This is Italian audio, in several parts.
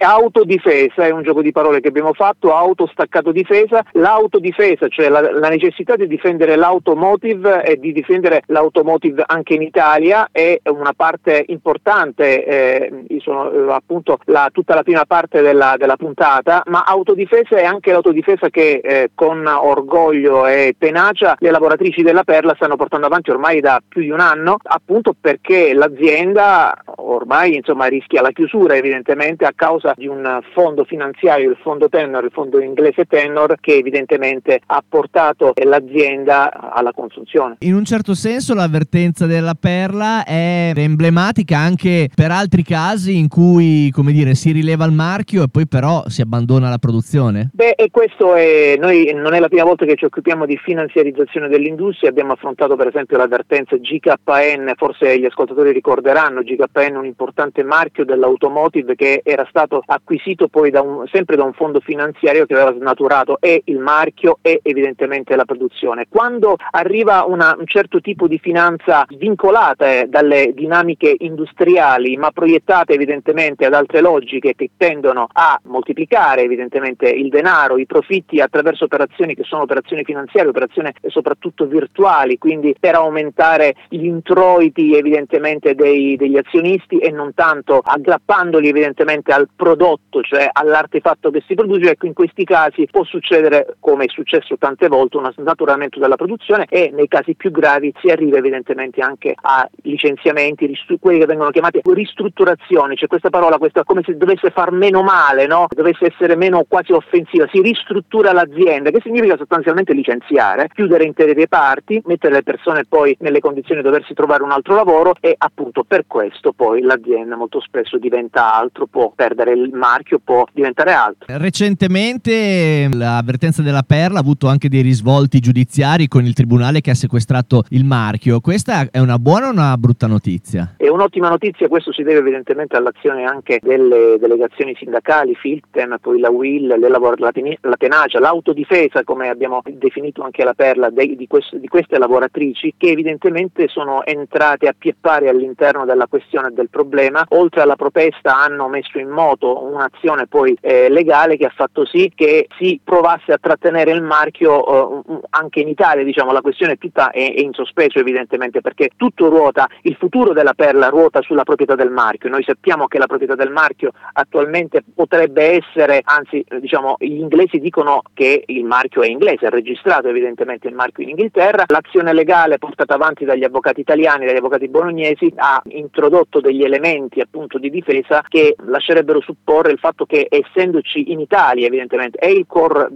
autodifesa è un gioco di parole che abbiamo fatto, auto staccato difesa, l'autodifesa, cioè la, la necessità di difendere l'automotive e di difendere l'automotive anche in Italia è una parte importante, eh, sono eh, appunto la, tutta la prima parte della, della, puntata, ma autodifesa è anche l'autodifesa che eh, con orgoglio e tenacia le lavoratrici della Perla stanno portando avanti ormai da più di un anno, appunto perché l'azienda ormai insomma, rischia la chiusura evidentemente a causa di un fondo finanziario, il fondo Tenor, il fondo inglese Tenor, che evidentemente ha portato l'azienda alla consunzione. In un certo senso l'avvertenza della Perla è emblematica anche per altri casi in cui come dire, si rileva il marchio e poi però si abbandona la produzione? Beh, e questo è, noi non è la prima volta che ci occupiamo di finanziarizzazione dell'industria, abbiamo affrontato per esempio l'avvertenza GKN, forse gli ascoltatori ricorderanno, GKN è un importante marchio dell'automotive che era stato acquisito poi da un, sempre da un fondo finanziario che aveva snaturato e il marchio e evidentemente la produzione. Quando arriva una, un certo tipo di finanza vincolata eh, dalle dinamiche industriali ma proiettate evidentemente ad altre logiche che tendono a moltiplicare evidentemente il denaro, i profitti attraverso operazioni che sono operazioni finanziarie, operazioni soprattutto virtuali, quindi per aumentare gli introiti evidentemente dei, degli azionisti e non tanto aggrappandoli evidentemente al prodotto, cioè all'artefatto che si produce, ecco in questi casi può succedere, come è successo tante volte, un snaturamento della produzione e nei casi più gravi si arriva evidentemente anche a licenziamenti, ristru- quelli che vengono chiamati ristrutturazioni, cioè questa parola questa, come se dovesse far meno male, no? dovesse essere meno quasi offensiva, si ristruttura l'azienda, che significa sostanzialmente licenziare, chiudere intere reparti, mettere le persone poi nelle condizioni di doversi trovare un altro lavoro e appunto per questo poi l'azienda molto spesso diventa altro, può perdere il marchio, può diventare altro. Recentemente l'avvertenza della Perla ha avuto anche dei risvolti giudiziari con il tribunale che ha sequestrato il marchio. Questa è una buona o una brutta notizia? È un'ottima notizia, questo si deve evidentemente all'azione anche delle delegazioni sindacali, Filten, poi la WIL, lavor- la, la, tenacia, l'autodifesa come abbiamo definito anche la perla de- di, quest- di, queste lavoratrici che evidentemente sono entrate a pie pari all'interno della questione del problema, oltre alla protesta hanno messo in moto un'azione poi eh, legale che ha fatto sì che si provasse a trattenere il marchio eh, anche in Italia, diciamo la questione tutta è, è in sospeso evidentemente perché tutto ruota, il futuro della perla ruota sulla proprietà del marchio, noi sappiamo che la proprietà del marchio attualmente potrebbe essere, anzi diciamo gli inglesi dicono che il marchio è inglese, è registrato evidentemente il marchio in Inghilterra, l'azione legale portata avanti dagli avvocati italiani, dagli avvocati bolognesi ha introdotto degli elementi appunto di difesa che lascerebbero supporre il fatto che essendoci in Italia evidentemente è il core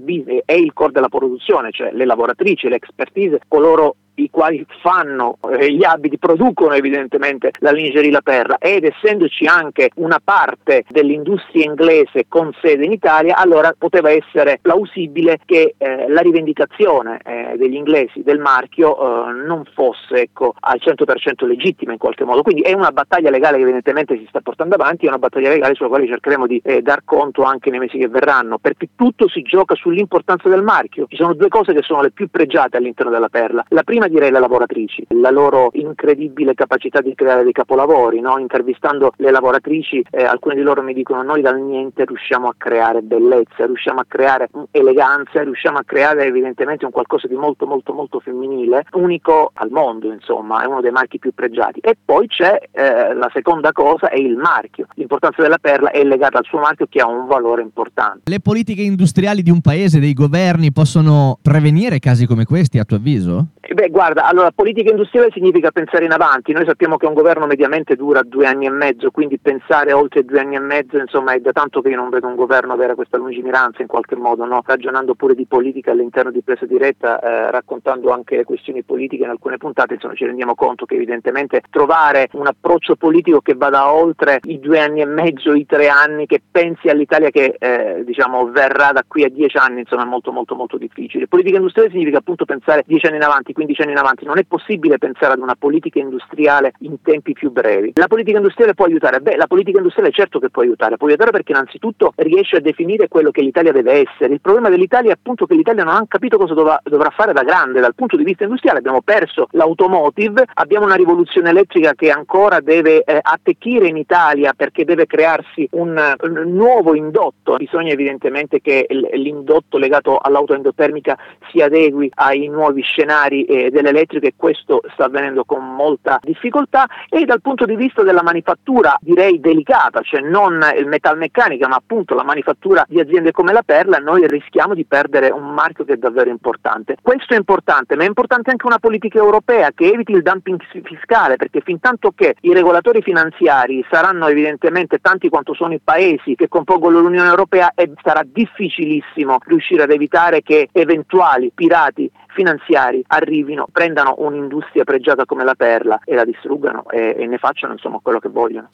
è il core della produzione, cioè le lavoratrici, l'expertise, coloro i quali fanno eh, gli abiti, producono evidentemente la lingerie La Perla ed essendoci anche una parte dell'industria inglese con sede in Italia, allora poteva essere plausibile che eh, la rivendicazione eh, degli inglesi del marchio eh, non fosse ecco, al 100% legittima in qualche modo. Quindi è una battaglia legale che evidentemente si sta portando avanti, è una battaglia legale sulla quale cercheremo di eh, dar conto anche nei mesi che verranno, perché tutto si gioca sull'importanza del marchio. Ci sono due cose che sono le più pregiate all'interno della Perla. La prima direi le lavoratrici, la loro incredibile capacità di creare dei capolavori, no? intervistando le lavoratrici, eh, alcune di loro mi dicono noi dal niente riusciamo a creare bellezza, riusciamo a creare eleganza, riusciamo a creare evidentemente un qualcosa di molto molto molto femminile, unico al mondo insomma, è uno dei marchi più pregiati. E poi c'è eh, la seconda cosa, è il marchio, l'importanza della perla è legata al suo marchio che ha un valore importante. Le politiche industriali di un paese, dei governi possono prevenire casi come questi a tuo avviso? Beh, guarda, allora politica industriale significa pensare in avanti. Noi sappiamo che un governo mediamente dura due anni e mezzo, quindi pensare oltre due anni e mezzo, insomma, è da tanto che io non vedo un governo avere questa lungimiranza in qualche modo, no? ragionando pure di politica all'interno di presa diretta, eh, raccontando anche le questioni politiche in alcune puntate, insomma, ci rendiamo conto che evidentemente trovare un approccio politico che vada oltre i due anni e mezzo, i tre anni, che pensi all'Italia che eh, diciamo verrà da qui a dieci anni, insomma, è molto molto molto difficile. Politica industriale significa appunto pensare dieci anni in avanti, 15 anni in avanti, non è possibile pensare ad una politica industriale in tempi più brevi. La politica industriale può aiutare? Beh, la politica industriale certo che può aiutare, può aiutare perché innanzitutto riesce a definire quello che l'Italia deve essere. Il problema dell'Italia è appunto che l'Italia non ha capito cosa dovrà, dovrà fare da grande dal punto di vista industriale, abbiamo perso l'automotive, abbiamo una rivoluzione elettrica che ancora deve eh, attecchire in Italia perché deve crearsi un, un nuovo indotto, bisogna evidentemente che l'indotto legato all'auto endotermica si adegui ai nuovi scenari eh, dell'elettrica e questo sta avvenendo con molta difficoltà e dal punto di vista della manifattura direi delicata, cioè non metalmeccanica ma appunto la manifattura di aziende come la Perla, noi rischiamo di perdere un marchio che è davvero importante. Questo è importante, ma è importante anche una politica europea che eviti il dumping fiscale perché fin tanto che i regolatori finanziari saranno evidentemente tanti quanto sono i paesi che compongono l'Unione Europea sarà difficilissimo riuscire ad evitare che eventuali pirati finanziari arrivino, prendano un'industria pregiata come la perla e la distruggano e, e ne facciano insomma quello che vogliono.